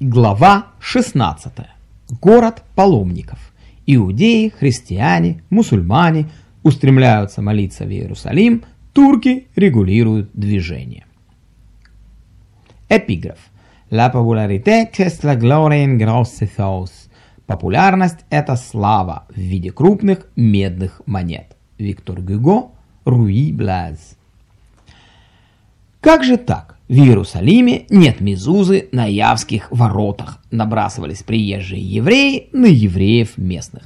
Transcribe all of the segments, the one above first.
Глава 16. Город паломников. Иудеи, христиане, мусульмане устремляются молиться в Иерусалим, турки регулируют движение. Эпиграф. La popularità es la gloria en grosses Популярность – это слава в виде крупных медных монет. Виктор Гюго, Руи Блаз. Как же так? В Иерусалиме нет мезузы на Явских воротах. Набрасывались приезжие евреи на евреев местных.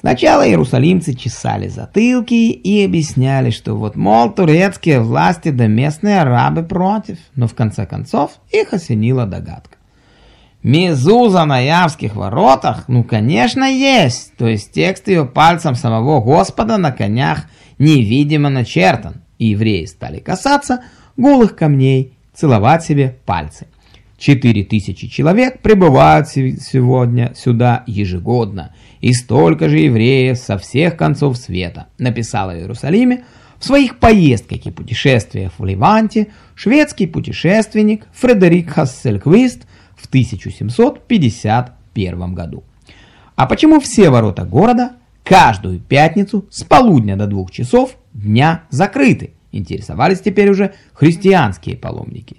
Сначала иерусалимцы чесали затылки и объясняли, что вот, мол, турецкие власти да местные арабы против. Но в конце концов их осенила догадка. Мезуза на Явских воротах? Ну, конечно, есть. То есть текст ее пальцем самого Господа на конях невидимо начертан. И евреи стали касаться – голых камней, целовать себе пальцы. Четыре тысячи человек прибывают сегодня сюда ежегодно, и столько же евреев со всех концов света, написал в Иерусалиме в своих поездках и путешествиях в Ливанте шведский путешественник Фредерик Хассельквист в 1751 году. А почему все ворота города каждую пятницу с полудня до двух часов дня закрыты? Интересовались теперь уже христианские паломники.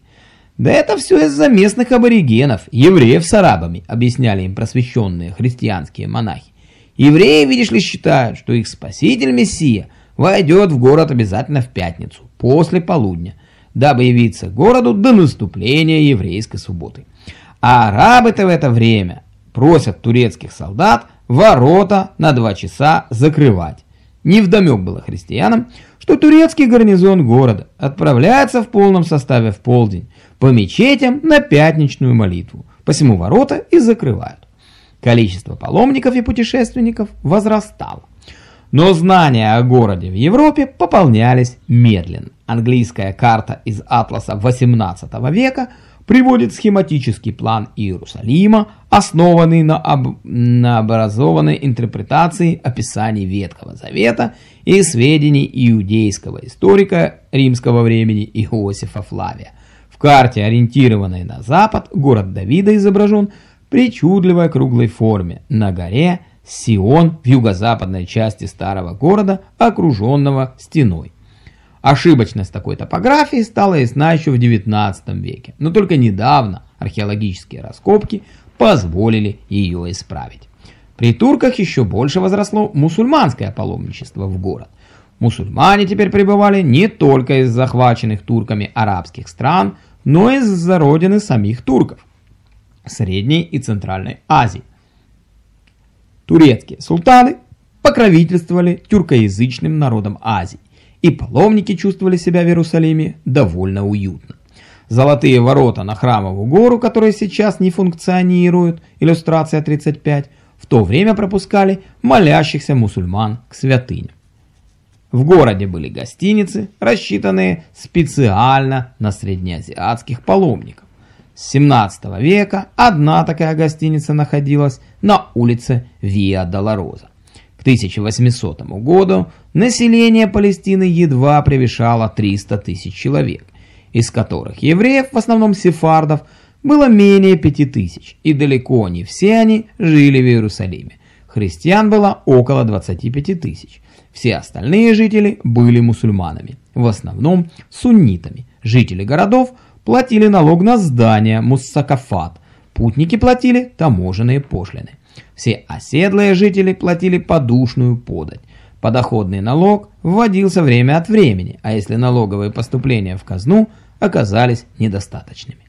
Да это все из-за местных аборигенов, евреев с арабами, объясняли им просвещенные христианские монахи. Евреи, видишь ли, считают, что их спаситель Мессия войдет в город обязательно в пятницу, после полудня, дабы явиться городу до наступления еврейской субботы. А арабы-то в это время просят турецких солдат ворота на два часа закрывать. Невдомек было христианам, что турецкий гарнизон города отправляется в полном составе в полдень по мечетям на пятничную молитву, посему ворота и закрывают. Количество паломников и путешественников возрастало. Но знания о городе в Европе пополнялись медленно. Английская карта из атласа 18 века – приводит схематический план Иерусалима, основанный на, об... на образованной интерпретации описаний Ветхого Завета и сведений иудейского историка римского времени Иосифа Флавия. В карте, ориентированной на запад, город Давида изображен причудливой круглой форме на горе Сион в юго-западной части старого города, окруженного стеной. Ошибочность такой топографии стала ясна еще в 19 веке, но только недавно археологические раскопки позволили ее исправить. При турках еще больше возросло мусульманское паломничество в город. Мусульмане теперь пребывали не только из захваченных турками арабских стран, но и из-за родины самих турков – Средней и Центральной Азии. Турецкие султаны покровительствовали тюркоязычным народам Азии и паломники чувствовали себя в Иерусалиме довольно уютно. Золотые ворота на Храмовую гору, которые сейчас не функционируют, иллюстрация 35, в то время пропускали молящихся мусульман к святыням. В городе были гостиницы, рассчитанные специально на среднеазиатских паломников. С 17 века одна такая гостиница находилась на улице Виа Долороза. К 1800 году население Палестины едва превышало 300 тысяч человек, из которых евреев, в основном сефардов, было менее 5 тысяч, и далеко не все они жили в Иерусалиме. Христиан было около 25 тысяч. Все остальные жители были мусульманами, в основном суннитами. Жители городов платили налог на здания, муссакафат, путники платили таможенные пошлины. Все оседлые жители платили подушную подать. Подоходный налог вводился время от времени, а если налоговые поступления в казну оказались недостаточными.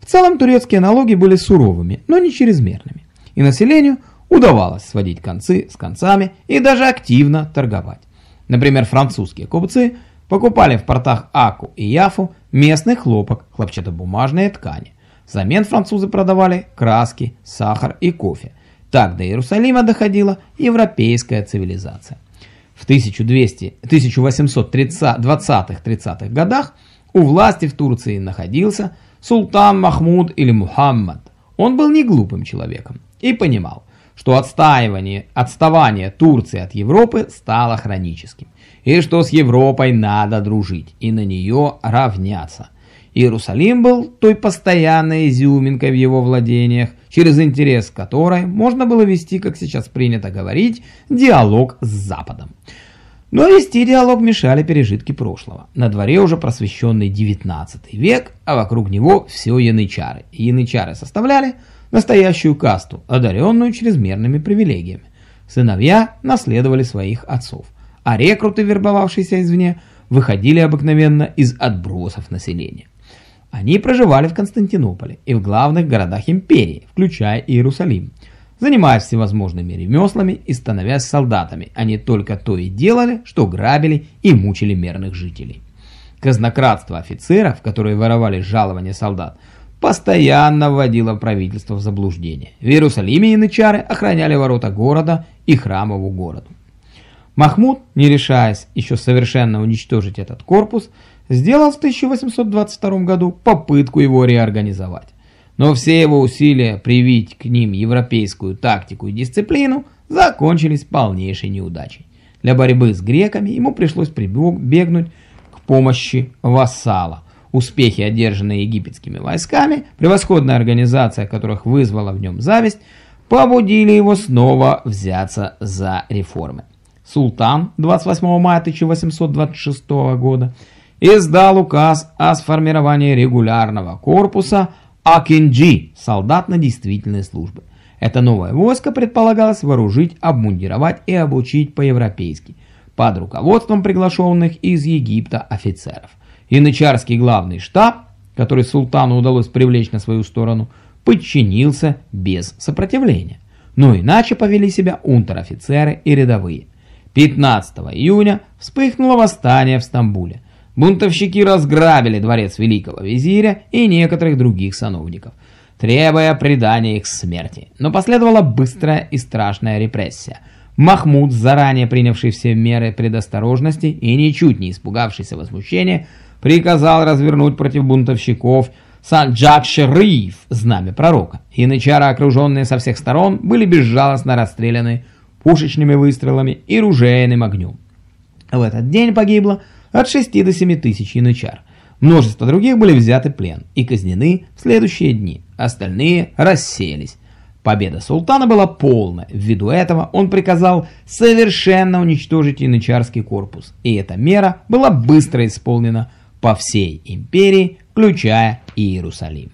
В целом турецкие налоги были суровыми, но не чрезмерными, и населению удавалось сводить концы с концами и даже активно торговать. Например, французские купцы покупали в портах Аку и Яфу местный хлопок, хлопчатобумажные ткани. Взамен французы продавали краски, сахар и кофе, так до Иерусалима доходила европейская цивилизация. В 1820-30-х годах у власти в Турции находился султан Махмуд или Мухаммад. Он был не глупым человеком и понимал, что отстаивание, отставание Турции от Европы стало хроническим, и что с Европой надо дружить и на нее равняться. Иерусалим был той постоянной изюминкой в его владениях, через интерес которой можно было вести, как сейчас принято говорить, диалог с Западом. Но вести диалог мешали пережитки прошлого. На дворе уже просвещенный 19 век, а вокруг него все янычары. Янычары составляли настоящую касту, одаренную чрезмерными привилегиями. Сыновья наследовали своих отцов, а рекруты, вербовавшиеся извне, выходили обыкновенно из отбросов населения. Они проживали в Константинополе и в главных городах империи, включая Иерусалим, занимаясь всевозможными ремеслами и становясь солдатами, они только то и делали, что грабили и мучили мирных жителей. Казнократство офицеров, которые воровали жалования солдат, постоянно вводило правительство в заблуждение. В Иерусалиме янычары охраняли ворота города и храмову городу. Махмуд, не решаясь еще совершенно уничтожить этот корпус, сделал в 1822 году попытку его реорганизовать. Но все его усилия привить к ним европейскую тактику и дисциплину закончились полнейшей неудачей. Для борьбы с греками ему пришлось прибегнуть к помощи вассала. Успехи, одержанные египетскими войсками, превосходная организация которых вызвала в нем зависть, побудили его снова взяться за реформы. Султан 28 мая 1826 года издал указ о сформировании регулярного корпуса Акинджи, солдат на действительной службе. Это новое войско предполагалось вооружить, обмундировать и обучить по-европейски, под руководством приглашенных из Египта офицеров. Янычарский главный штаб, который султану удалось привлечь на свою сторону, подчинился без сопротивления. Но иначе повели себя унтер-офицеры и рядовые. 15 июня вспыхнуло восстание в Стамбуле. Бунтовщики разграбили дворец великого визиря и некоторых других сановников, требуя предания их смерти. Но последовала быстрая и страшная репрессия. Махмуд, заранее принявший все меры предосторожности и ничуть не испугавшийся возмущения, приказал развернуть против бунтовщиков Санджак-Шериф, знамя пророка. Янычары, окруженные со всех сторон, были безжалостно расстреляны пушечными выстрелами и ружейным огнем. В этот день погибло от 6 до 7 тысяч янычар. Множество других были взяты плен и казнены в следующие дни, остальные рассеялись. Победа султана была полная, ввиду этого он приказал совершенно уничтожить янычарский корпус, и эта мера была быстро исполнена по всей империи, включая Иерусалим.